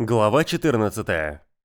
Глава 14.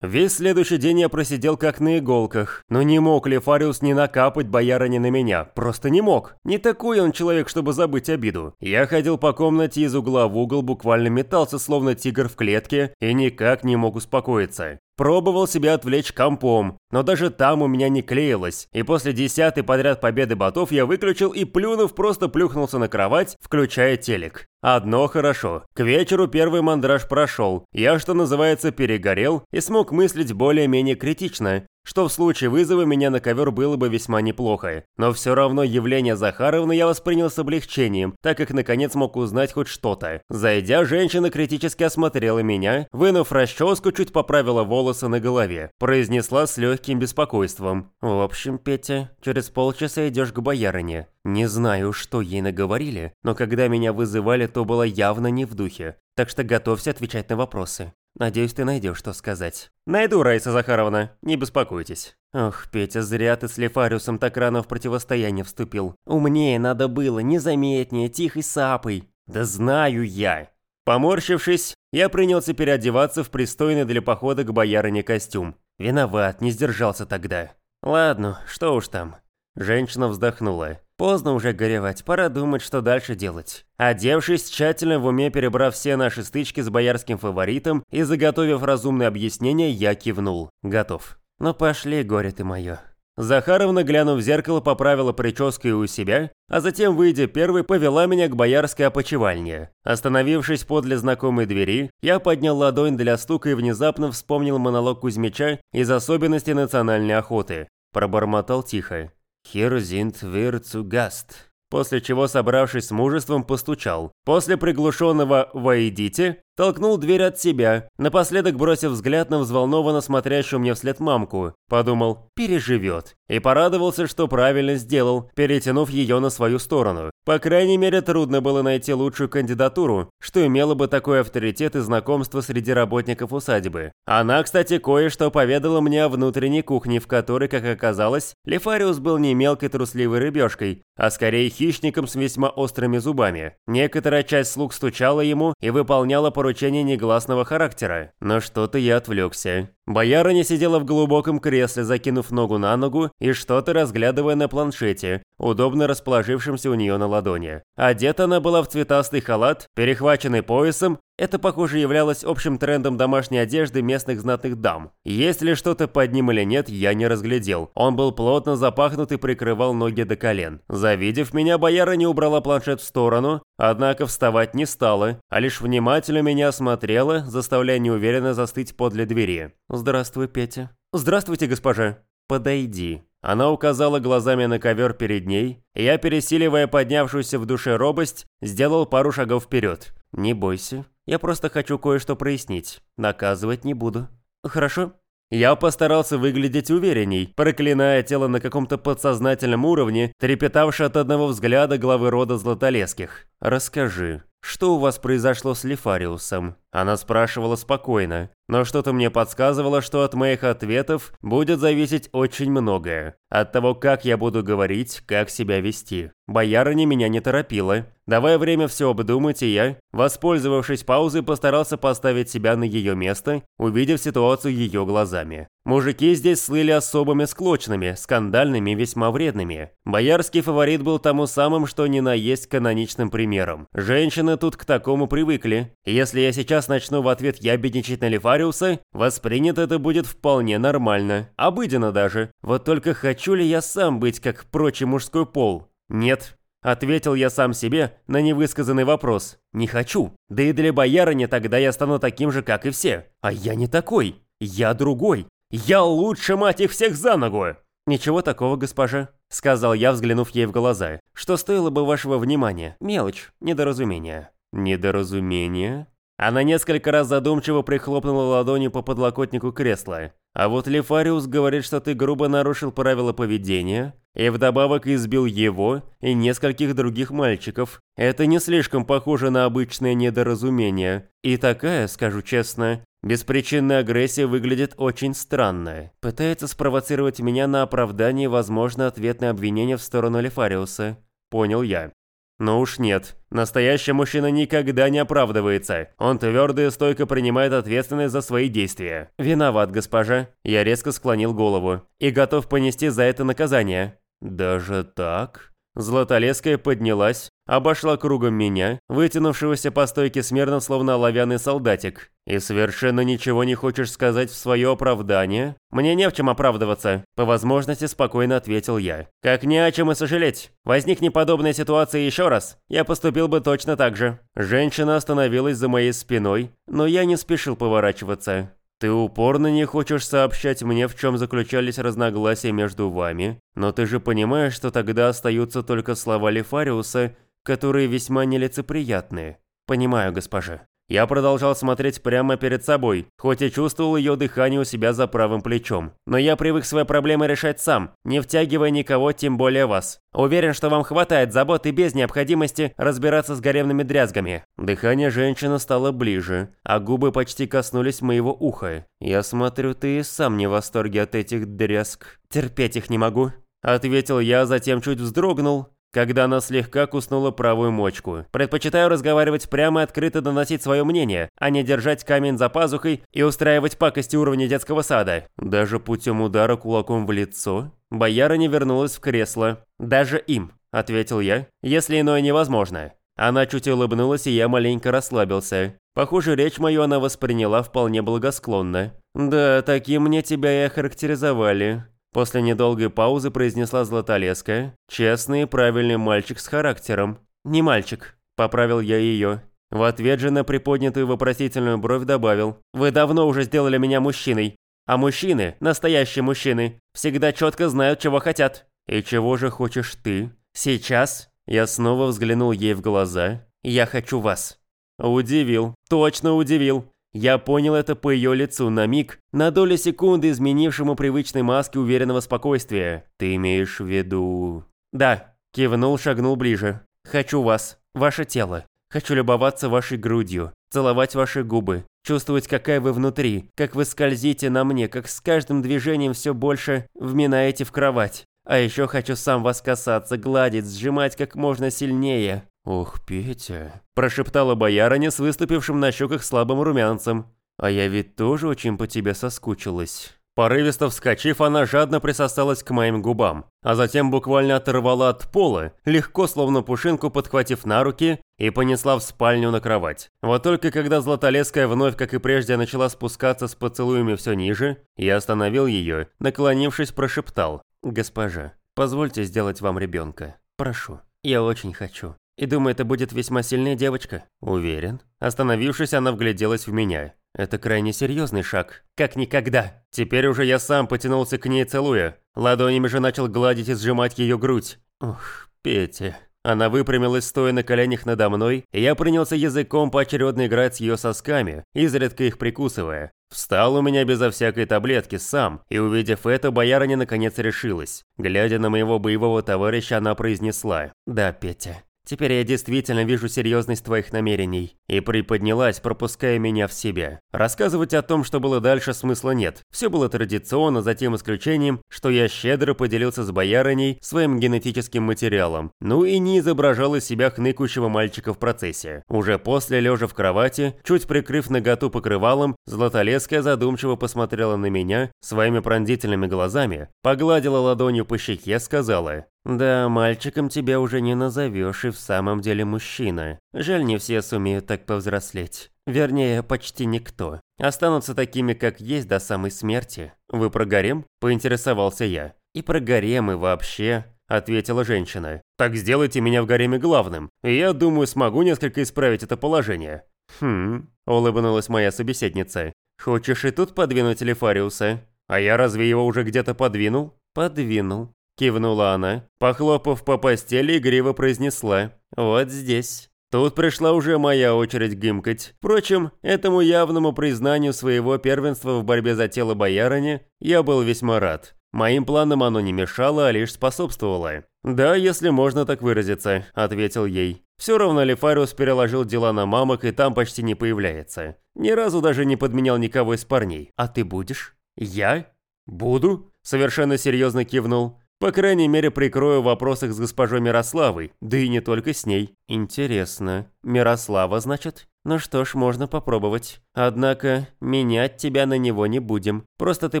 Весь следующий день я просидел как на иголках, но не мог ли Фариус не накапать боярыни на меня, просто не мог. Не такой он человек, чтобы забыть обиду. Я ходил по комнате из угла в угол, буквально метался, словно тигр в клетке, и никак не мог успокоиться. Пробовал себя отвлечь компом, но даже там у меня не клеилось, и после десятой подряд победы ботов я выключил и, плюнув, просто плюхнулся на кровать, включая телек. Одно хорошо. К вечеру первый мандраж прошел. Я, что называется, перегорел и смог мыслить более-менее критично что в случае вызова меня на ковер было бы весьма неплохо. Но все равно явление Захаровны я воспринял с облегчением, так как наконец мог узнать хоть что-то. Зайдя, женщина критически осмотрела меня, вынув расческу, чуть поправила волосы на голове. Произнесла с легким беспокойством. «В общем, Петя, через полчаса идешь к боярине. Не знаю, что ей наговорили, но когда меня вызывали, то было явно не в духе. Так что готовься отвечать на вопросы. Надеюсь, ты найдешь, что сказать. Найду, Раиса Захаровна, не беспокойтесь. Ох, Петя, зря ты с Лефариусом так рано в противостояние вступил. Умнее надо было, незаметнее, тихой сапой. Да знаю я. Поморщившись, я принялся переодеваться в пристойный для похода к боярине костюм. Виноват, не сдержался тогда. Ладно, что уж там. Женщина вздохнула. Поздно уже горевать, пора думать, что дальше делать. Одевшись, тщательно в уме перебрав все наши стычки с боярским фаворитом и заготовив разумное объяснение, я кивнул. Готов. Ну пошли, горе ты мое. Захаровна, глянув в зеркало, поправила прическу и у себя, а затем, выйдя первой, повела меня к боярской опочивальне. Остановившись подле знакомой двери, я поднял ладонь для стука и внезапно вспомнил монолог Кузьмича из особенностей национальной охоты. Пробормотал тихо. «Hier sind wir zu Gast». После чего, собравшись с мужеством, постучал. После приглушенного «Войдите» толкнул дверь от себя, напоследок бросив взгляд на взволнованно смотрящую мне вслед мамку. Подумал «переживет». И порадовался, что правильно сделал, перетянув ее на свою сторону. По крайней мере, трудно было найти лучшую кандидатуру, что имело бы такой авторитет и знакомство среди работников усадьбы. Она, кстати, кое-что поведала мне о внутренней кухне, в которой, как оказалось, Лефариус был не мелкой трусливой рыбешкой, а скорее хищником с весьма острыми зубами. Некоторая часть слуг стучала ему и выполняла поручения негласного характера. Но что-то я отвлекся. Боярыня сидела в глубоком кресле, закинув ногу на ногу и что-то разглядывая на планшете, удобно расположившемся у нее на ладони. Одета она была в цветастый халат, перехваченный поясом это, похоже, являлось общим трендом домашней одежды местных знатных дам. Есть ли что-то под ним или нет, я не разглядел. Он был плотно запахнут и прикрывал ноги до колен. Завидев меня, бояра не убрала планшет в сторону, однако вставать не стала, а лишь внимательно меня осмотрела, заставляя неуверенно застыть подле двери. «Здравствуй, Петя». «Здравствуйте, госпожа». «Подойди». Она указала глазами на ковер перед ней, и я, пересиливая поднявшуюся в душе робость, сделал пару шагов вперед. «Не бойся, я просто хочу кое-что прояснить. Наказывать не буду. Хорошо? Я постарался выглядеть уверенней, проклиная тело на каком-то подсознательном уровне, трепетавшее от одного взгляда главы рода Златолеских. Расскажи, что у вас произошло с Лефариусом? Она спрашивала спокойно, но что-то мне подсказывало, что от моих ответов будет зависеть очень многое. От того, как я буду говорить, как себя вести. Боярыня меня не торопила, давая время все обдумать, и я, воспользовавшись паузой, постарался поставить себя на ее место, увидев ситуацию ее глазами. Мужики здесь слыли особыми склочными, скандальными весьма вредными. Боярский фаворит был тому самым, что ни на есть каноничным примером. Женщины тут к такому привыкли. Если я сейчас начну в ответ ябедничать на Лефариуса, воспринято это будет вполне нормально. Обыденно даже. Вот только хочу ли я сам быть как прочий мужской пол? Нет. Ответил я сам себе на невысказанный вопрос. Не хочу. Да и для боярыни тогда я стану таким же, как и все. А я не такой. Я другой. Я лучше, мать их всех, за ногу. «Ничего такого, госпожа», — сказал я, взглянув ей в глаза. «Что стоило бы вашего внимания? Мелочь, недоразумение». «Недоразумение?» Она несколько раз задумчиво прихлопнула ладонью по подлокотнику кресла. А вот Лефариус говорит, что ты грубо нарушил правила поведения и вдобавок избил его и нескольких других мальчиков. Это не слишком похоже на обычное недоразумение. И такая, скажу честно, беспричинная агрессия выглядит очень странно. Пытается спровоцировать меня на оправдание возможно ответное обвинение в сторону Лефариуса. Понял я. Но уж нет. Настоящий мужчина никогда не оправдывается. Он твердо и стойко принимает ответственность за свои действия. Виноват, госпожа. Я резко склонил голову. И готов понести за это наказание. Даже так? Златолеская поднялась, обошла кругом меня, вытянувшегося по стойке смирно, словно оловянный солдатик. «И совершенно ничего не хочешь сказать в свое оправдание?» «Мне не в чем оправдываться», – по возможности спокойно ответил я. «Как не о чем и сожалеть. Возникне подобная ситуация еще раз, я поступил бы точно так же». Женщина остановилась за моей спиной, но я не спешил поворачиваться. Ты упорно не хочешь сообщать мне, в чем заключались разногласия между вами, но ты же понимаешь, что тогда остаются только слова Лефариуса, которые весьма нелицеприятные. Понимаю, госпожа. Я продолжал смотреть прямо перед собой, хоть и чувствовал ее дыхание у себя за правым плечом. Но я привык свои проблемы решать сам, не втягивая никого, тем более вас. Уверен, что вам хватает забот и без необходимости разбираться с гаремными дрязгами. Дыхание женщины стало ближе, а губы почти коснулись моего уха. Я смотрю, ты и сам не в восторге от этих дрязг. Терпеть их не могу. Ответил я, затем чуть вздрогнул, когда она слегка куснула правую мочку. Предпочитаю разговаривать прямо и открыто доносить свое мнение, а не держать камень за пазухой и устраивать пакости уровня детского сада. Даже путем удара кулаком в лицо. Бояра не вернулась в кресло. «Даже им», — ответил я, — «если иное невозможно». Она чуть улыбнулась, и я маленько расслабился. Похоже, речь мою она восприняла вполне благосклонно. «Да, таким мне тебя и охарактеризовали. После недолгой паузы произнесла Златолеска. «Честный и правильный мальчик с характером». «Не мальчик», – поправил я ее. В ответ же на приподнятую вопросительную бровь добавил. «Вы давно уже сделали меня мужчиной. А мужчины, настоящие мужчины, всегда четко знают, чего хотят». «И чего же хочешь ты?» «Сейчас?» Я снова взглянул ей в глаза. «Я хочу вас». Удивил. Точно удивил. Я понял это по ее лицу на миг, на долю секунды изменившему привычной маске уверенного спокойствия. Ты имеешь в виду... Да, кивнул, шагнул ближе. Хочу вас, ваше тело. Хочу любоваться вашей грудью, целовать ваши губы, чувствовать, какая вы внутри, как вы скользите на мне, как с каждым движением все больше вминаете в кровать. А еще хочу сам вас касаться, гладить, сжимать как можно сильнее. «Ох, Петя», – прошептала боярыня с выступившим на щеках слабым румянцем. «А я ведь тоже очень по тебе соскучилась». Порывисто вскочив, она жадно присосалась к моим губам, а затем буквально оторвала от пола, легко, словно пушинку подхватив на руки, и понесла в спальню на кровать. Вот только когда Златолеская вновь, как и прежде, начала спускаться с поцелуями все ниже, я остановил ее, наклонившись, прошептал. «Госпожа, позвольте сделать вам ребенка. Прошу, я очень хочу». И думаю, это будет весьма сильная девочка. Уверен. Остановившись, она вгляделась в меня. Это крайне серьезный шаг. Как никогда. Теперь уже я сам потянулся к ней целуя. Ладонями же начал гладить и сжимать ее грудь. Ух, Петя. Она выпрямилась, стоя на коленях надо мной, и я принялся языком поочередно играть с ее сосками, изредка их прикусывая. Встал у меня безо всякой таблетки сам, и увидев это, боярыня наконец решилась. Глядя на моего боевого товарища, она произнесла «Да, Петя, Теперь я действительно вижу серьезность твоих намерений. И приподнялась, пропуская меня в себя. Рассказывать о том, что было дальше, смысла нет. Все было традиционно, за тем исключением, что я щедро поделился с боярыней своим генетическим материалом. Ну и не изображал из себя хныкающего мальчика в процессе. Уже после, лежа в кровати, чуть прикрыв наготу покрывалом, Златолеская задумчиво посмотрела на меня своими пронзительными глазами, погладила ладонью по щеке, сказала да, мальчиком тебя уже не назовешь и в самом деле мужчина. Жаль, не все сумеют так повзрослеть. Вернее, почти никто. Останутся такими, как есть до самой смерти. Вы про гарем? Поинтересовался я. И про гарем, и вообще, ответила женщина. Так сделайте меня в гареме главным, я думаю, смогу несколько исправить это положение. Хм, улыбнулась моя собеседница. Хочешь и тут подвинуть Лефариуса? А я разве его уже где-то подвинул? Подвинул. Кивнула она, похлопав по постели, игриво произнесла. «Вот здесь». Тут пришла уже моя очередь гимкать. Впрочем, этому явному признанию своего первенства в борьбе за тело боярыни я был весьма рад. Моим планам оно не мешало, а лишь способствовало. «Да, если можно так выразиться», – ответил ей. Все равно Лефариус переложил дела на мамок и там почти не появляется. Ни разу даже не подменял никого из парней. «А ты будешь?» «Я? Буду?» – совершенно серьезно кивнул. По крайней мере, прикрою в вопросах с госпожой Мирославой, да и не только с ней. Интересно. Мирослава, значит? Ну что ж, можно попробовать. Однако, менять тебя на него не будем. Просто ты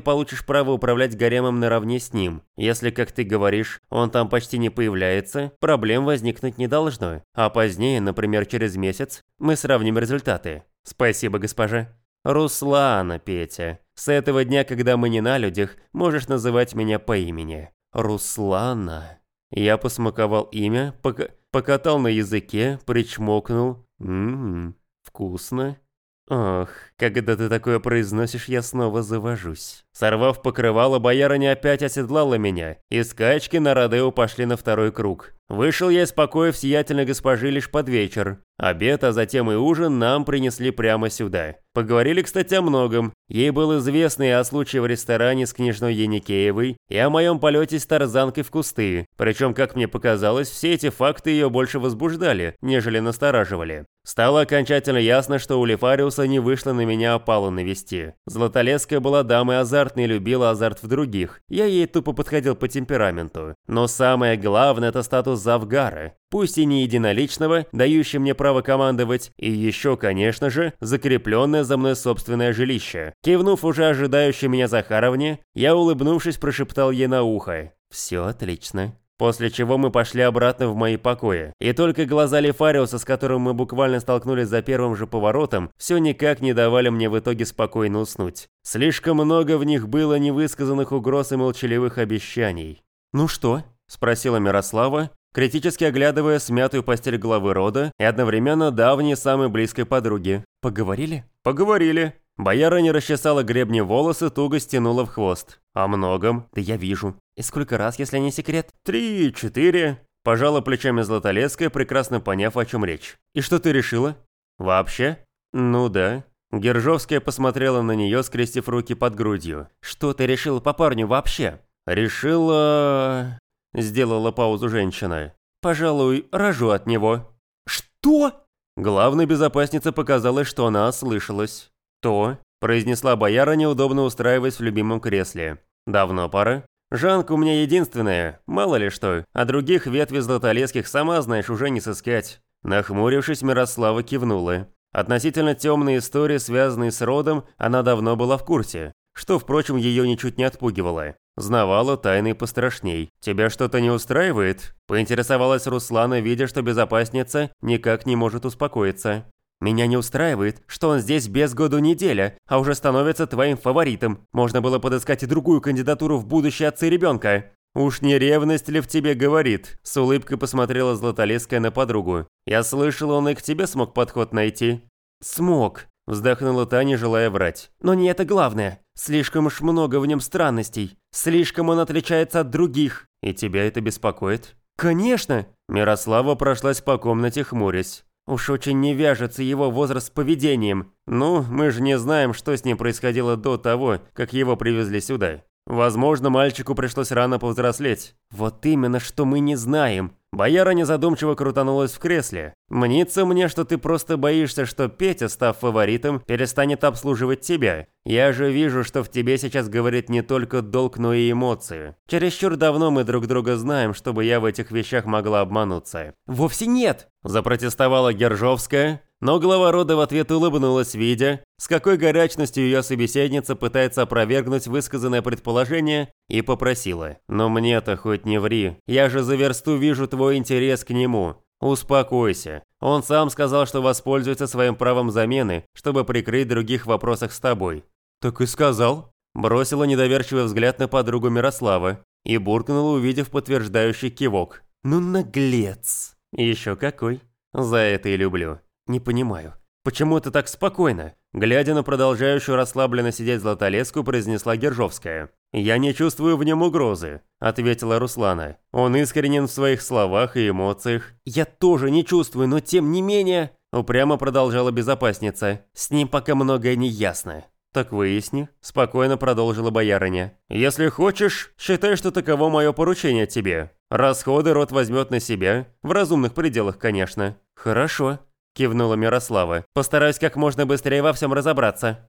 получишь право управлять гаремом наравне с ним. Если, как ты говоришь, он там почти не появляется, проблем возникнуть не должно. А позднее, например, через месяц, мы сравним результаты. Спасибо, госпожа. Руслана, Петя. С этого дня, когда мы не на людях, можешь называть меня по имени. Руслана. Я посмаковал имя, пока покатал на языке, причмокнул. Ммм, вкусно. Ох, когда ты такое произносишь, я снова завожусь. Сорвав покрывало, боярыня опять оседлала меня, и скачки на Родео пошли на второй круг. Вышел я из покоев сиятельной госпожи лишь под вечер. Обед, а затем и ужин нам принесли прямо сюда. Поговорили, кстати, о многом. Ей было известно и о случае в ресторане с княжной Яникеевой, и о моем полете с тарзанкой в кусты. Причем, как мне показалось, все эти факты ее больше возбуждали, нежели настораживали. Стало окончательно ясно, что у Лефариуса не вышло на меня опалу навести. Златолеская была дамой азартной и любила азарт в других. Я ей тупо подходил по темпераменту. Но самое главное – это статус Завгара. Пусть и не единоличного, дающий мне право командовать, и еще, конечно же, закрепленное за мной собственное жилище. Кивнув уже ожидающей меня Захаровне, я, улыбнувшись, прошептал ей на ухо. «Все отлично». После чего мы пошли обратно в мои покои. И только глаза Лефариуса, с которым мы буквально столкнулись за первым же поворотом, все никак не давали мне в итоге спокойно уснуть. Слишком много в них было невысказанных угроз и молчаливых обещаний. «Ну что?» – спросила Мирослава, критически оглядывая смятую постель главы рода и одновременно давней самой близкой подруги. «Поговорили?» «Поговорили». Бояра не расчесала гребни волосы, туго стянула в хвост. «О многом?» «Да я вижу. И сколько раз, если не секрет?» «Три, четыре». Пожала плечами Златолеская, прекрасно поняв, о чем речь. «И что ты решила?» «Вообще?» «Ну да». Гержовская посмотрела на нее, скрестив руки под грудью. «Что ты решила по парню вообще?» «Решила...» Сделала паузу женщина. «Пожалуй, рожу от него». «Что?» Главной безопаснице показалось, что она ослышалась. «То», – произнесла бояра, неудобно устраиваясь в любимом кресле. «Давно пора?» «Жанка у меня единственная, мало ли что, а других ветви златолеских сама знаешь уже не сыскать». Нахмурившись, Мирослава кивнула. Относительно темной истории, связанной с родом, она давно была в курсе, что, впрочем, ее ничуть не отпугивало. Знавала тайны пострашней. «Тебя что-то не устраивает?» – поинтересовалась Руслана, видя, что безопасница никак не может успокоиться. Меня не устраивает, что он здесь без году неделя, а уже становится твоим фаворитом. Можно было подыскать и другую кандидатуру в будущее отцы ребенка. «Уж не ревность ли в тебе говорит?» С улыбкой посмотрела Златолеская на подругу. «Я слышала, он и к тебе смог подход найти». «Смог», – вздохнула Таня, желая врать. «Но не это главное. Слишком уж много в нем странностей. Слишком он отличается от других. И тебя это беспокоит?» «Конечно!» Мирослава прошлась по комнате, хмурясь. Уж очень не вяжется его возраст с поведением. Ну, мы же не знаем, что с ним происходило до того, как его привезли сюда. Возможно, мальчику пришлось рано повзрослеть. Вот именно, что мы не знаем. Бояра незадумчиво крутанулась в кресле. «Мнится мне, что ты просто боишься, что Петя, став фаворитом, перестанет обслуживать тебя. Я же вижу, что в тебе сейчас говорит не только долг, но и эмоции. Чересчур давно мы друг друга знаем, чтобы я в этих вещах могла обмануться». «Вовсе нет!» – запротестовала Гержовская, но глава рода в ответ улыбнулась, видя, с какой горячностью ее собеседница пытается опровергнуть высказанное предположение, и попросила. «Но мне-то хоть не ври, я же за версту вижу твой интерес к нему. Успокойся. Он сам сказал, что воспользуется своим правом замены, чтобы прикрыть других в вопросах с тобой». «Так и сказал?» Бросила недоверчивый взгляд на подругу Мирослава и буркнула, увидев подтверждающий кивок. «Ну наглец!» «Еще какой!» «За это и люблю!» «Не понимаю, почему ты так спокойно?» Глядя на продолжающую расслабленно сидеть Златолеску, произнесла Гержовская. «Я не чувствую в нем угрозы», — ответила Руслана. «Он искренен в своих словах и эмоциях». «Я тоже не чувствую, но тем не менее...» Упрямо продолжала безопасница. «С ним пока многое не ясно». «Так выясни», – спокойно продолжила боярыня. «Если хочешь, считай, что таково мое поручение тебе. Расходы род возьмет на себя, в разумных пределах, конечно». «Хорошо», кивнула Мирослава. «Постараюсь как можно быстрее во всем разобраться».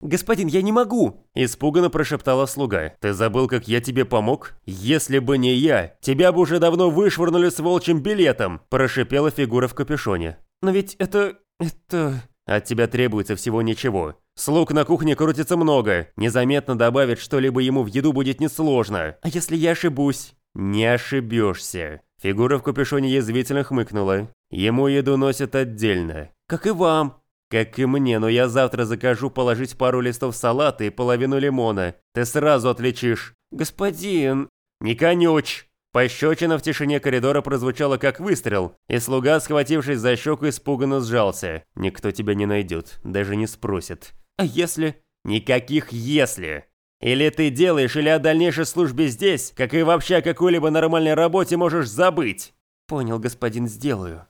«Господин, я не могу!» – испуганно прошептала слуга. «Ты забыл, как я тебе помог? Если бы не я, тебя бы уже давно вышвырнули с волчьим билетом!» – прошипела фигура в капюшоне. «Но ведь это... это...» «От тебя требуется всего ничего. Слуг на кухне крутится много. Незаметно добавить что-либо ему в еду будет несложно. А если я ошибусь?» «Не ошибешься». Фигура в капюшоне язвительно хмыкнула. «Ему еду носят отдельно». «Как и вам», «Как и мне, но я завтра закажу положить пару листов салата и половину лимона. Ты сразу отличишь». «Господин...» «Не конюч!» Пощечина в тишине коридора прозвучала как выстрел, и слуга, схватившись за щеку, испуганно сжался. «Никто тебя не найдет, даже не спросит». «А если...» «Никаких «если». Или ты делаешь, или о дальнейшей службе здесь, как и вообще о какой-либо нормальной работе можешь забыть». «Понял, господин, сделаю».